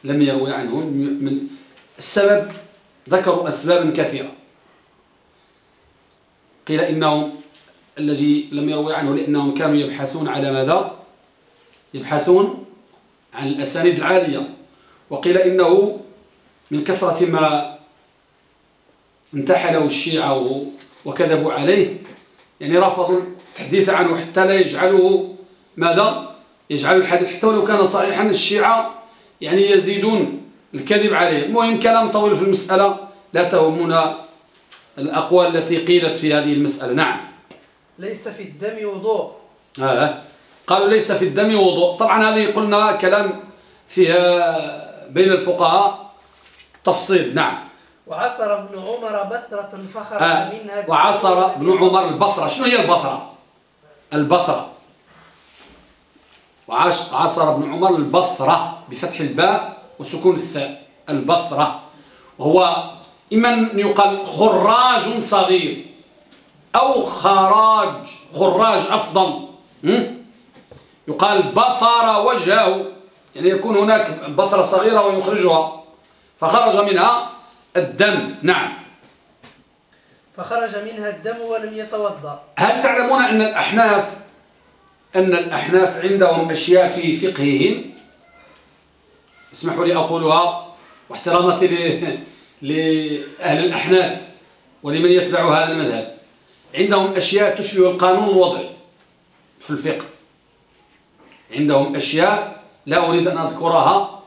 لم يروي عنه من السبب ذكروا أسبابا كثيرة. قيل إنهم الذي لم يروي عنه لأنهم كانوا يبحثون على ماذا؟ يبحثون عن الأسانيد العالية. وقيل إنه من كثرة ما انتحله الشيعة وكذبوا عليه. يعني رفضوا التحديث عنه حتى لا يجعله ماذا؟ يجعل الحديث حتى ولو كان صحيحا الشيعة يعني يزيدون الكذب عليه. المهم كلام طويل في المسألة. لا تهمنا الأقوال التي قيلت في هذه المسألة. نعم. ليس في الدم وضوء. آه. قالوا ليس في الدم وضوء. طبعا هذه قلنا كلام فيها بين الفقهاء. تفصيل نعم. وعصر ابن عمر بثرة فخر آه. منها وعصر ابن عمر البثرة. شنو هي البثرة؟ البثرة. وعصر ابن عمر البثرة بفتح الباء وسكون الثاء. البثرة. وهو إما يقال خراج صغير أو خراج خراج أفضل. يقال بثر وجهه يعني يكون هناك بثرة صغيرة ويخرجها فخرج منها الدم. نعم. فخرج منها الدم ولم يتوضأ. هل تعلمون أن الأحناف أن الأحناف عندهم أشياء في فقههم؟ اسمحوا لي أقولها واحترامتي لأهل الأحناف ولمن يتبع هذا المذهب. عندهم أشياء تشبه القانون الوضعي في الفقه. عندهم أشياء لا أريد أن أذكرها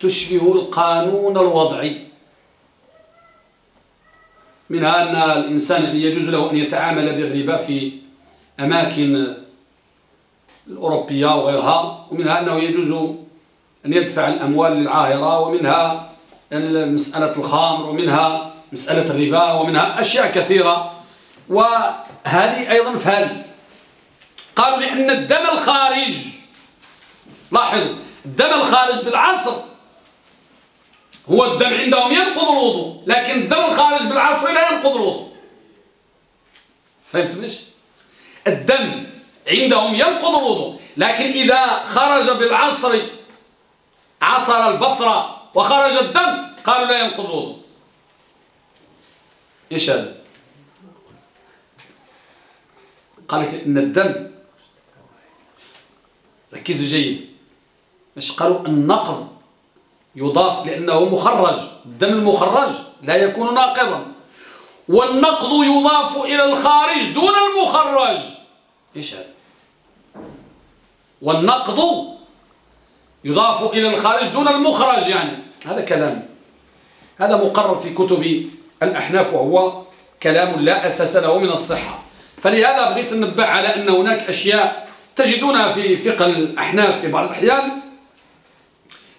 تشبه القانون الوضعي. منها أن الإنسان يجوز له أن يتعامل بالربا في أماكن الأوروبية وغيرها ومنها أنه يجوز أن يدفع الأموال للعاهرة ومنها مسألة الخامر ومنها مسألة الربا ومنها أشياء كثيرة. وهذه أيضا في هذه قالوا لأن الدم الخارج لاحظوا الدم الخارج بالعصر هو الدم عندهم ينقض الوضوء لكن الدم الخارج بالعصر لا ينقض الوضوء. فهمت ليش الدم عندهم ينقض الوضوء لكن إذا خرج بالعصر عصر البصرة وخرج الدم قالوا لا ينقض الوضوء. إيش هذا؟ قال لك إن الدم ركزوا جيد. مش قالوا النقض يضاف لأنه مخرج الدم المخرج لا يكون ناقضا. والنقض يضاف إلى الخارج دون المخرج. إيش هذا؟ والنقض يضاف إلى الخارج دون المخرج يعني. هذا كلام. هذا مقرر في كتب الأحناف وهو كلام لا أساس له من الصحة. فلهذا بغيت ننبه على أن هناك أشياء تجدونها في فقه الأحناف في بعض الأحيان.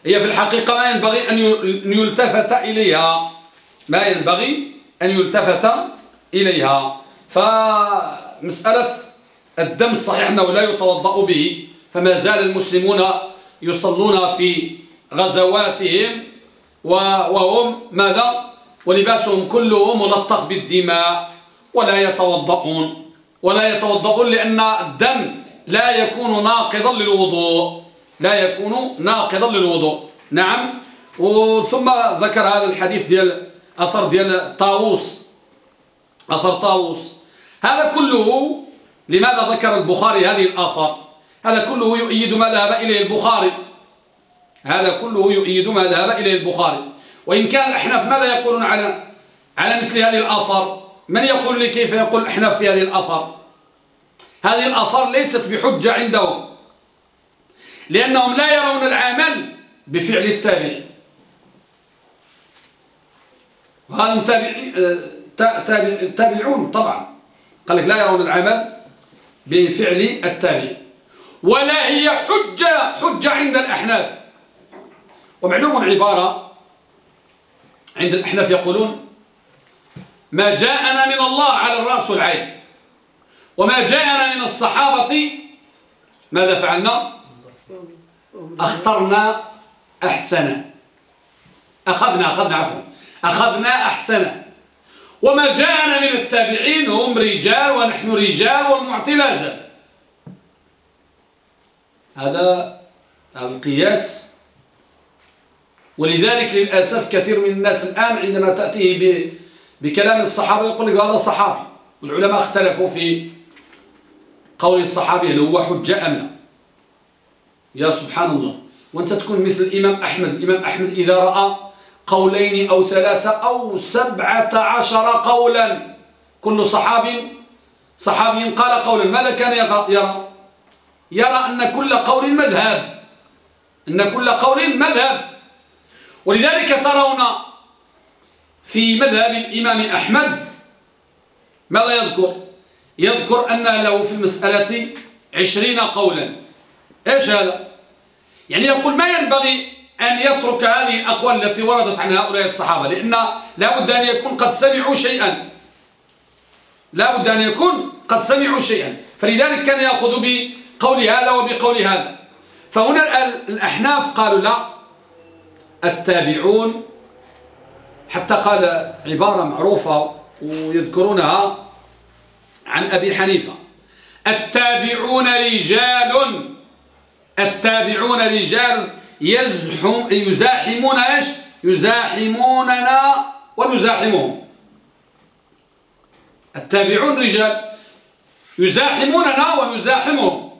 هي في الحقيقة ما ينبغي أن يلتفت إليها. ما ينبغي أن يلتفت إليها. فمسألة الدم الصحيح أنه لا يتوضأ به فما زال المسلمون يصلون في غزواتهم وهم ماذا؟ ولباسهم كله ملطخ بالدماء ولا يتوضؤون. ولا يتوضؤون لأن الدم لا يكون ناقضا للوضوء. لا يكون ناقضا للوضوء. نعم. وثم ذكر هذا الحديث ديال أثر ديال طاووس. أثر طاووس. هذا كله لماذا ذكر البخاري هذه الآثار؟ هذا كله يؤيد ما ذهب إليه البخاري. هذا كله يؤيد ما ذهب إليه البخاري. وإن كان الأحناف ماذا يقولون على على مثل هذه الآثار؟ من يقول لي كيف يقول الأحناف في هذه الآثار؟ هذه الآثار ليست بحجة عندهم. لأنهم لا يرون العمل بفعل التابع. وهذا التابعون طبعا. قال لك لا يرون العمل بفعل التابع. ولا هي حجة حجة عند الأحناف. ومعلوم عبارة عند الأحناف يقولون ما جاءنا من الله على الرأس والعين وما جاءنا من الصحابة ماذا فعلنا؟ أخترنا أحسن أخذنا أخذنا عفوا. أخذنا أحسن وما جاءنا من التابعين هم رجال ونحن رجال والمعتلازة. هذا القياس. ولذلك للأسف كثير من الناس الآن عندما تأتيه بكلام الصحابة يقول لك هذا صحابي. والعلماء اختلفوا في قول الصحابي هل هو حجة أم لا. يا سبحان الله. وانت تكون مثل الإمام أحمد. الإمام أحمد إذا رأى قولين أو ثلاثة أو سبعة عشر قولا. كل صحابي صحابي قال قولا. ماذا كان يرى. يرى أن كل قول مذهب. أن كل قول مذهب. ولذلك ترون في مذهب الإمام أحمد ماذا يذكر؟ يذكر أن له في المسألة عشرين قولا. إيش هذا؟ يعني يقول ما ينبغي أن يترك هذه الأقوال التي وردت عن هؤلاء الصحابة لأن لا بد أن يكون قد سمعوا شيئا. لا بد أن يكون قد سمعوا شيئا. فلذلك كان يأخذ بقول هذا وبقول هذا. فهنا الأحناف قالوا لا التابعون حتى قال عبارة معروفة ويذكرونها عن أبي حنيفة. التابعون رجال التابعون رجال يزحم يزاحمون إيش؟ يزاحموننا ونزاحمهم التابعون رجال يزاحموننا ونزاحمهم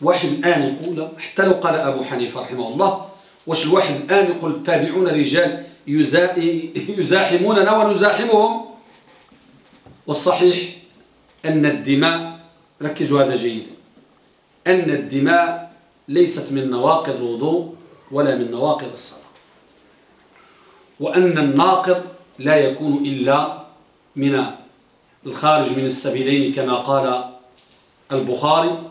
واحد الآن يقول حتى لو قال أبو حنيفة رحمه الله واش الواحد الآن يقول التابعون رجال يزاحموننا ونزاحمهم والصحيح أن الدماء ركزوا هذا جيدا أن الدماء ليست من نواقض الوضوء ولا من نواقض الصلاة وأن الناقض لا يكون إلا من الخارج من السبيلين كما قال البخاري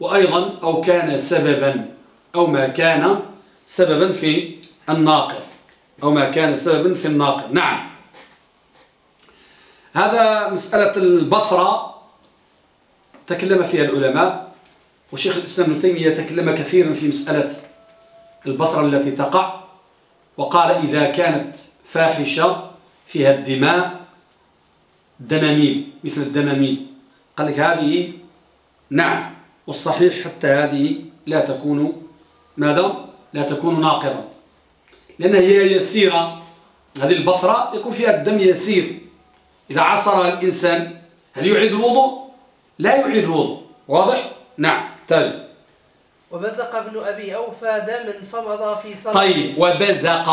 وأيضا أو كان سببا أو ما كان سببا في الناقض أو ما كان سببا في الناقض. نعم. هذا مسألة البصرة تكلم فيها العلماء. وشيخ الإسلام ابن تيمية تكلم كثيرا في مسألة البصرة التي تقع وقال إذا كانت فاحشة فيها الدماء دماميل مثل الدماميل قال لك هذه نعم والصحيح حتى هذه لا تكون ماذا؟ لا تكون ناقضة لأنها هي يسيرة هذه البصرة يكون فيها الدم يسير إذا عصرها الإنسان هل يعيد الوضوء؟ لا يعيد الوضوء واضح؟ نعم تالي. وبزق ابن أبي أوفى دم فمضى في صلاة طيب وبزق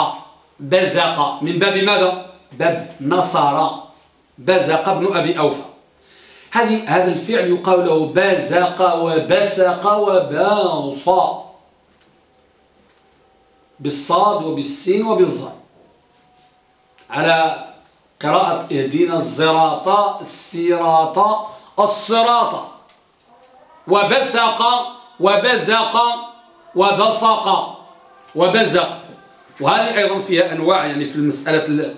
بزق من باب ماذا؟ باب نصر. بزق ابن أبي أوفى. هذه هذا الفعل يقال له بزق وبسق وباص. بالصاد وبالسين وبالظاء. على قراءة اهدينا الزراط السراط الصراط. وبسق وبزق وبصق وبزق. وهذه أيضا فيها أنواع يعني في المسألة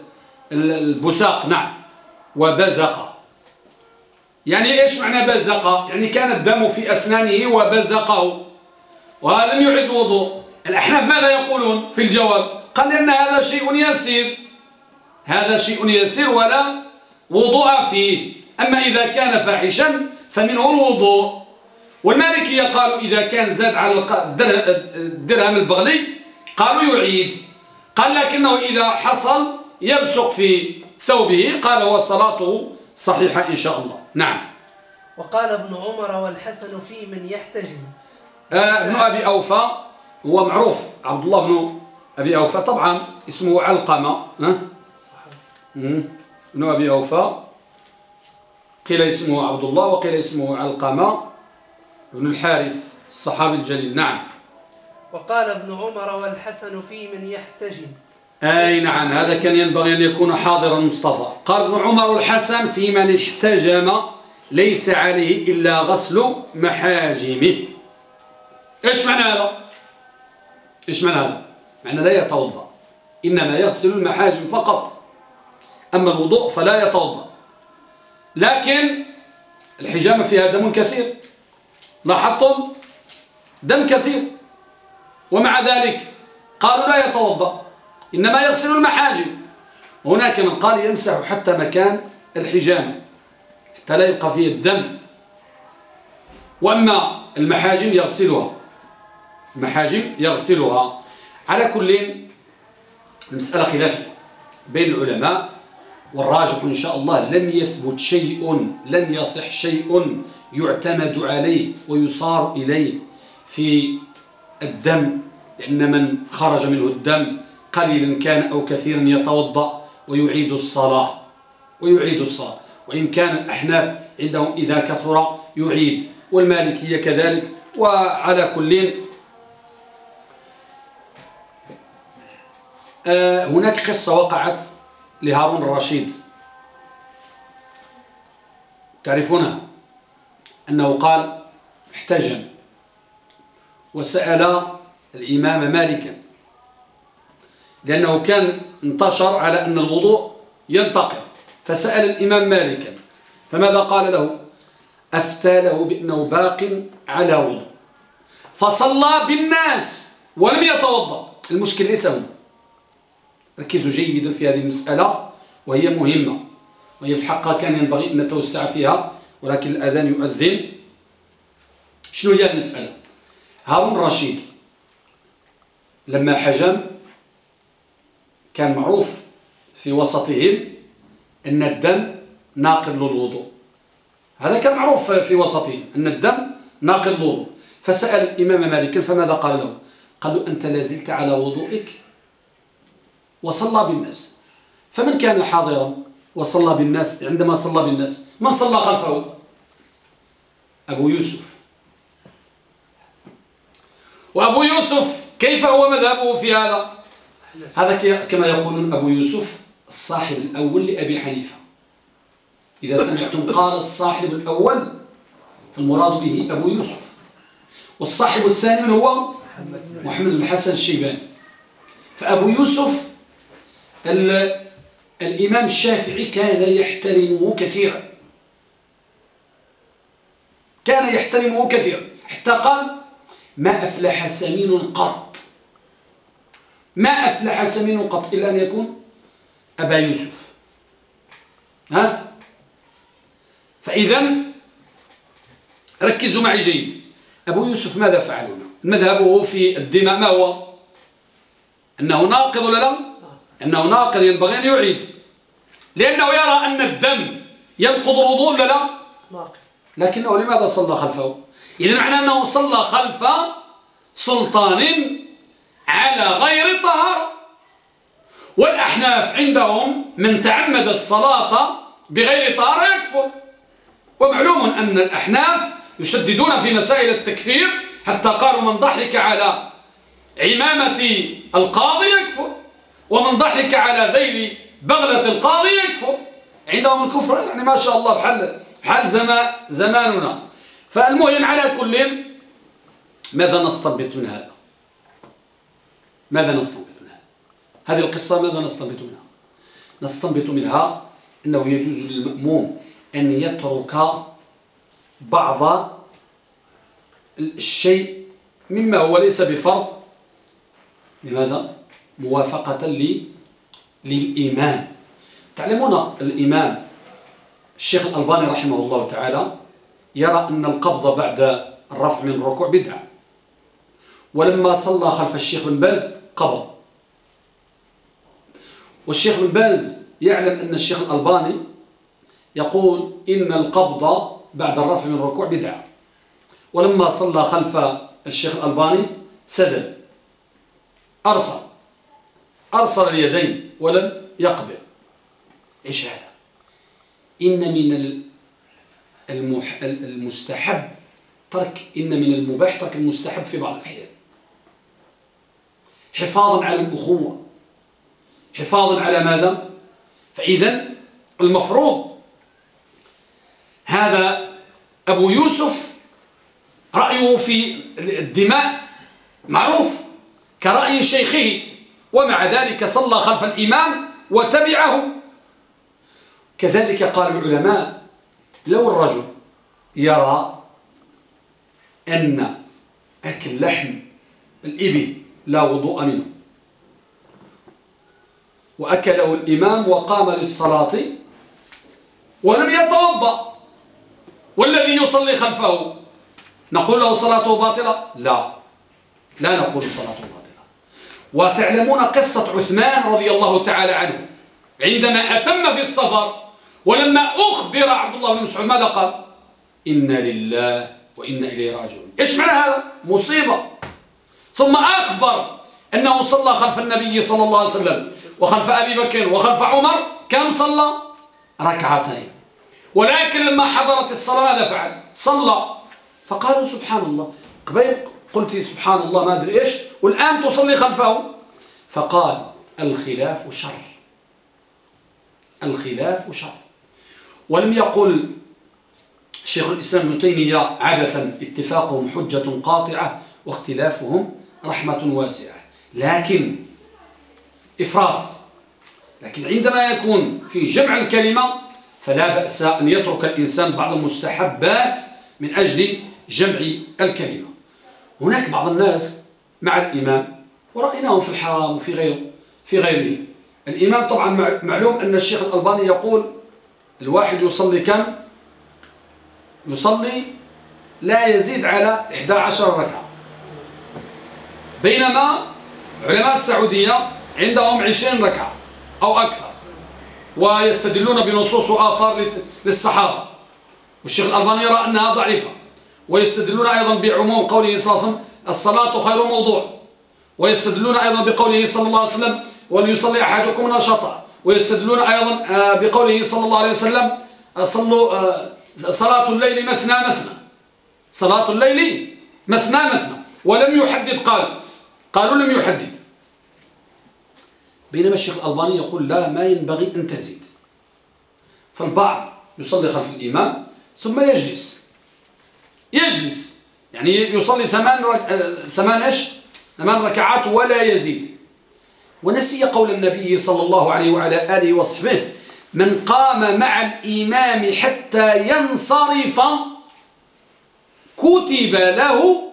البساق. نعم. وبزق. يعني إيش معنى بزق؟ يعني كان الدم في أسنانه وبزقه. وهذا لم يعد وضوء. الأحناف ماذا يقولون في الجواب؟ قال لأن هذا شيء يسير. هذا شيء يسير ولا وضوء فيه. أما إذا كان فاحشا فمنه الوضوء. والمالكية قالوا إذا كان زاد على الدرهم البغلي قالوا يعيد. قال لكنه إذا حصل يبسق في ثوبه قال وصلاته صحيحة إن شاء الله. نعم. وقال ابن عمر والحسن في من يحتجم. آه ابن أبي أوفى هو معروف عبد الله بن أبي أوفى. طبعا اسمه علقمة ابن أبي أوفى قيل اسمه عبد الله وقيل اسمه علقمة. بن الحارث الصحابي الجليل. نعم. وقال ابن عمر والحسن في من يحتجم. أي نعم هذا كان ينبغي أن يكون حاضرا مصطفى قال ابن عمر الحسن في من احتجم ليس عليه إلا غسل محاجمه. إيش معنى هذا؟ إيش معنى هذا؟ معنى لا يتوضأ. إنما يغسل المحاجم فقط. أما الوضوء فلا يتوضأ. لكن الحجامة فيها دم كثير. لاحظتم؟ دم كثير. ومع ذلك قالوا لا يتوضأ إنما يغسل المحاجم. هناك من قال يمسح حتى مكان الحجامة حتى لا يبقى فيه الدم. وأما المحاجم يغسلها. المحاجم يغسلها. على كل المسألة خلافية بين العلماء والراجح إن شاء الله لم يثبت شيء لن يصح شيء يعتمد عليه ويصار إليه في الدم لأن من خرج منه الدم قليلا كان أو كثيرا يتوضأ ويعيد الصلاة ويعيد الصلاة. وإن كان الأحناف عندهم إذا كثر يعيد. والمالكية كذلك. وعلى كل آه، هناك قصة وقعت لهارون الرشيد. تعرفونها؟ أنه قال احتجم. وسأل الإمام مالكا لأنه كان انتشر على أن الوضوء ينتقل فسأل الإمام مالكا فماذا قال له؟ أفتى له بأنه باق على وضوء. فصلى بالناس ولم يتوضأ. المشكل ليس هنا. ركزوا جيدا في هذه المسألة وهي مهمة. وهي في الحقيقة كان ينبغي أن نتوسع فيها. ولكن الأذان يؤذن. شنو هي المسألة؟ هارون الرشيد لما حجم كان معروف في وسطهم أن الدم ناقل للوضوء. هذا كان معروف في وسطهم أن الدم ناقل للوضوء. فسأل الإمام مالك فماذا قال له قال له أنت لازلت على وضوئك وصلى بالناس. فمن كان حاضرا؟ وصلى بالناس عندما صلى بالناس من صلى خلفه؟ أبو يوسف. وأبو يوسف كيف هو مذهبه في هذا؟ هذا كما يقولون أبو يوسف الصاحب الأول لأبي حنيفة. إذا سمعتم قال الصاحب الأول فالمراد به أبو يوسف. والصاحب الثاني من هو؟ محمد بن الشيباني. فأبو يوسف الإمام الشافعي كان يحترمه كثيرا. كان يحترمه كثيرا. حتى قال ما أفلح سمين قط. ما أفلح سمين قط إلا أن يكون أبا يوسف. ها؟ فإذا ركزوا معي جيد. أبو يوسف ماذا فعل هنا مذهبه في الدماء ما هو؟ أنه ناقض ولا لا؟ أنه ناقض ينبغي أن يعيد. لأنه يرى أن الدم ينقض الوضوء ولا لا؟ لكنه لماذا صلى خلفه؟ إذا معنى أنه صلى خلف سلطان على غير طهارة. والأحناف عندهم من تعمد الصلاة بغير طهارة يكفر. ومعلوم أن الأحناف يشددون في مسائل التكفير حتى قالوا من ضحك على عمامة القاضي يكفر. ومن ضحك على ذيل بغلة القاضي يكفر. عندهم الكفر يعني ما شاء الله بحال بحال زمان زماننا. فالمهم على كل ماذا نستنبط من هذا؟ ماذا نستنبط من هذا؟ هذه القصة ماذا نستنبط منها؟ نستنبط منها أنه يجوز للمأموم أن يترك بعض الشيء مما هو ليس بفرض. لماذا؟ موافقة للإمام تعلمون الإمام الشيخ الألباني رحمه الله تعالى يرى أن القبض بعد الرفع من الركوع بدعة. ولما صلى خلف الشيخ بن باز قبض. والشيخ بن باز يعلم أن الشيخ الألباني يقول إن القبض بعد الرفع من الركوع بدعة. ولما صلى خلف الشيخ الألباني سدل أرسل. أرسل اليدين ولم يقبل. إيش هذا؟ إن من المستحب ترك إن من المباح ترك المستحب في بعض الأحيان. حفاظا على الأخوة. حفاظا على ماذا؟ فإذا المفروض هذا أبو يوسف رأيه في الدماء معروف كرأي شيخه ومع ذلك صلى خلف الإمام وتبعه. كذلك قال العلماء لو الرجل يرى أن أكل لحم الإبل لا وضوء منه وأكله الإمام وقام للصلاة ولم يتوضأ والذي يصلي خلفه نقول له صلاته باطلة؟ لا. لا نقول صلاته باطلة. وتعلمون قصة عثمان رضي الله تعالى عنه. عندما أتم في السفر ولما أخبر عبد الله بن مسعود ماذا قال؟ إنا لله وإنا إليه راجعون. إيش معنى هذا؟ مصيبة. ثم أخبر أنه صلى خلف النبي صلى الله عليه وسلم وخلف أبي بكر وخلف عمر. كم صلى؟ ركعتين. ولكن لما حضرت الصلاة ماذا فعل؟ صلى. فقالوا سبحان الله. قبيل قلت سبحان الله ما أدري إيش والآن تصلي خلفه. فقال الخلاف شر. الخلاف شر. ولم يقل شيخ الإسلام ابن تيمية عبثا اتفاقهم حجة قاطعة واختلافهم رحمة واسعة. لكن إفراد. لكن عندما يكون في جمع الكلمة فلا بأس أن يترك الإنسان بعض المستحبات من أجل جمع الكلمة. هناك بعض الناس مع الإمام ورأيناهم في الحرام وفي غيره في غيره. الإمام طبعا معلوم أن الشيخ الألباني يقول الواحد يصلي كم؟ يصلي لا يزيد على 11 ركعة. بينما علماء السعودية عندهم 20 ركعة أو أكثر ويستدلون بنصوص وآثار للصحابة. والشيخ الألباني يرى أنها ضعيفة. ويستدلون أيضا بعموم قوله صلى الله عليه وسلم الصلاة خير موضوع. ويستدلون أيضا بقوله صلى الله عليه وسلم وليصلي أحدكم نشطا. ويستدلون أيضا آه، بقوله صلى الله عليه وسلم آه، صلوا آه، صلاة الليل مثنى مثنى. صلاة الليل مثنى مثنى. ولم يحدد قال قالوا لم يحدد. بينما الشيخ الألباني يقول لا ما ينبغي أن تزيد. فالبعض يصلي خلف الإمام ثم يجلس. يجلس. يعني يصلي ثمان رك... ثمان إيش؟ ثمان ركعات ولا يزيد. ونسي قول النبي صلى الله عليه وعلى آله وصحبه من قام مع الإمام حتى ينصرف كتب له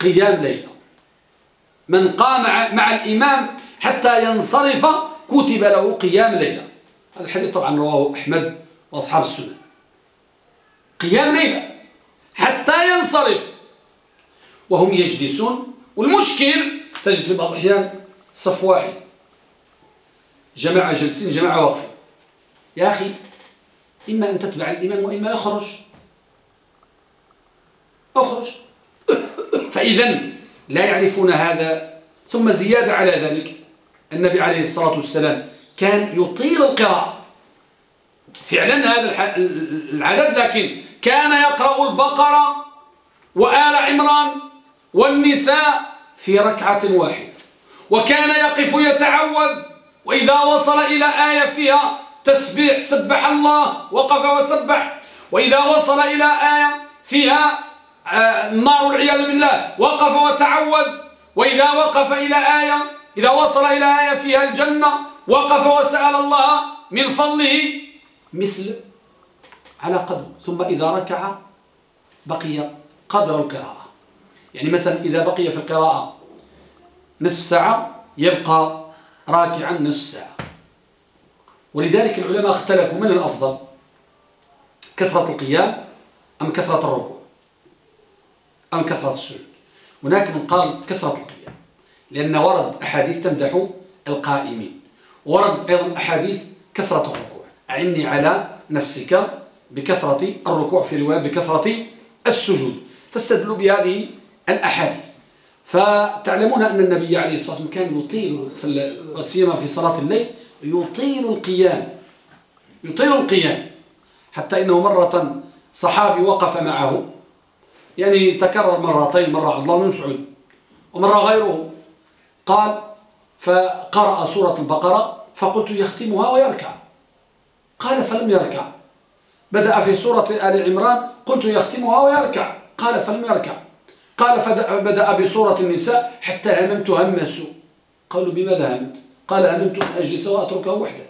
قيام ليلة. من قام مع الإمام حتى ينصرف كتب له قيام ليلة. الحديث طبعا رواه أحمد وأصحاب السنة. قيام ليلة. حتى ينصرف. وهم يجلسون. والمشكل تجد بعض الأحيان صف واحد. جماعة جالسين جماعة واقفين. يا أخي إما أن تتبع الإمام وإما أخرج. أخرج. فإذا لا يعرفون هذا. ثم زيادة على ذلك النبي عليه الصلاة والسلام كان يطيل القراءة. فعلا هذا العدد لكن كان يقرأ البقرة وآل عمران والنساء في ركعة واحدة. وكان يقف يتعود وإذا وصل إلى آية فيها تسبيح سبح الله وقف وسبح. وإذا وصل إلى آية فيها آه، النار والعياذ بالله وقف وتعود وإذا وقف إلى آية إذا وصل إلى آية فيها الجنة وقف وسأل الله من فضله مثل على قدر ثم إذا ركع بقي قدر القراءة. يعني مثلا إذا بقي في القراءة نصف ساعة يبقى راكعا نصف ساعة. ولذلك العلماء اختلفوا من الأفضل كثرة القيام أم كثرة الركوع أم كثرة السجود. هناك من قال كثرة القيام لأن وردت أحاديث تمدح القائمين. وردت أيضا أحاديث كثرة الركوع. أعني على نفسك بكثرة الركوع في رواية بكثرة السجود. فاستدلوا بهذه الأحاديث. فتعلمون أن النبي عليه الصلاة والسلام كان يطيل سيما في صلاة الليل يطيل القيام. يطيل القيام. حتى إنه مرة صحابي وقف معه. يعني تكرر مرتين مرة عبد الله بن مسعود ومرة غيره قال فقرأ سورة البقرة فقلت يختمها ويركع. قال فلم يركع. بدأ في سورة آل عمران قلت يختمها ويركع. قال فلم يركع. قال فبدأ بسورة النساء حتى هممت هم قالوا بماذا هممت؟ قال هممت أن أجلس وأتركه وحده.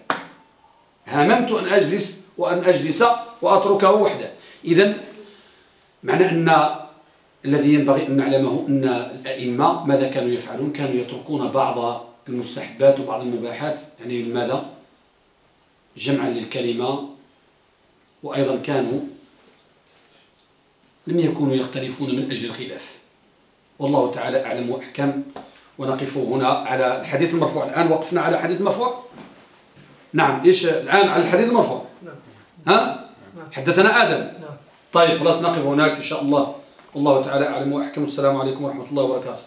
هممت أن أجلس وأن أجلس وأتركه وحده. إذا معنى أن الذي ينبغي أن نعلمه أن الأئمة ماذا كانوا يفعلون؟ كانوا يتركون بعض المستحبات وبعض المباحات. يعني لماذا؟ جمعا للكلمة وأيضا كانوا لم يكونوا يختلفون من أجل الخلاف. والله تعالى أعلم وأحكم. ونقف هنا على الحديث المرفوع. الآن وقفنا على الحديث المرفوع؟ نعم. إيش؟ الآن على الحديث المرفوع. نعم. ها. حدثنا آدم. نعم. طيب خلاص نقف هناك إن شاء الله. والله تعالى أعلم وأحكم. السلام عليكم ورحمة الله وبركاته.